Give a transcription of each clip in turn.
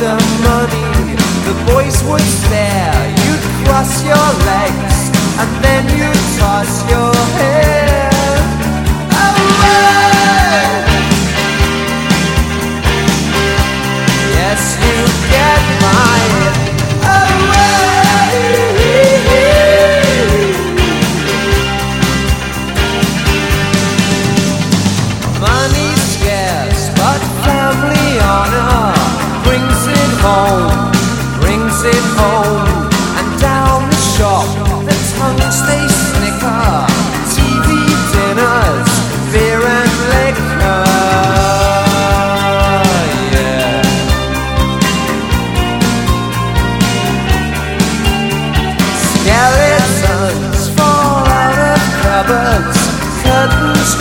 the money the boys would stare. You'd cross your legs and then you'd toss your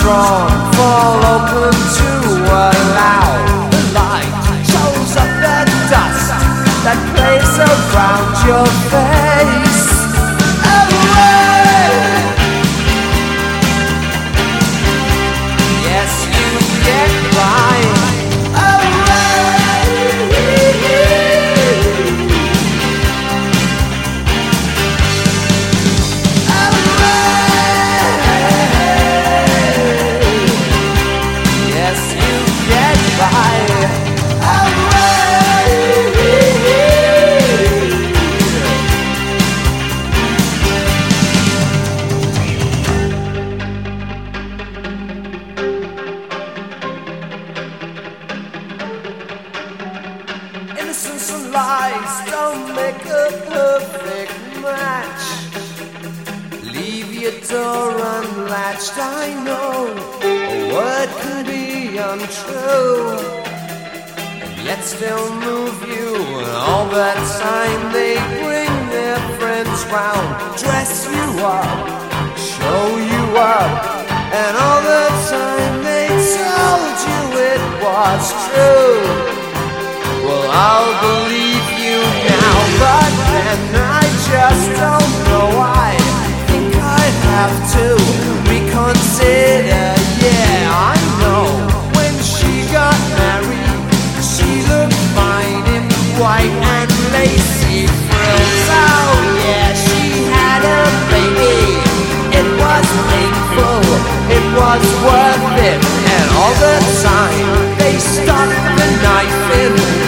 Drawn, fall open to allow the light shows up the dust that plays around your face. Lies don't make a perfect match. Leave your door unlatched, I know a word can be untrue. And yet still move you, and all that time they bring their friends round, dress you up, show you up, and all the time they told you it was true. Well, I'll believe little